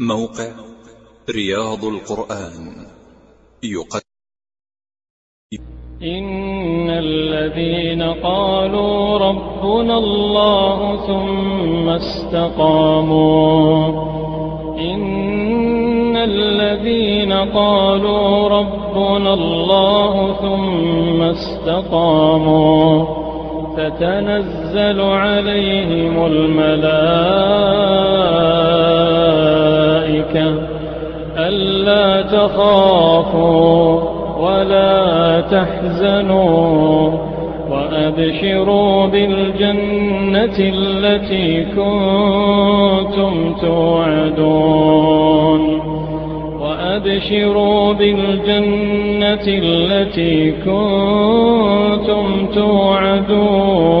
موقع رياض القرآن. يقدم. إن الذين قالوا ربنا الله ثم استقاموا. إن الذين قالوا ربنا الله ثم استقاموا. تتنزل عليهم الملائكة. ألا تخافوا ولا تحزنوا وأبشروا بالجنة التي كنتم توعدون وأبشروا بالجنة التي كنتم توعدون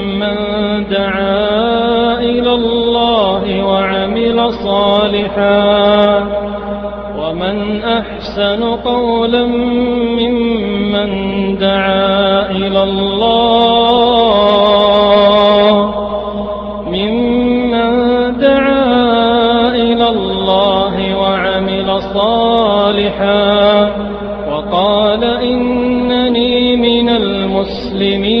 صالحا. ومن أحسن قولا ممن دعا إلى الله. ممن دعا إلى الله وعمل صالحا. وقال إنني من المسلمين.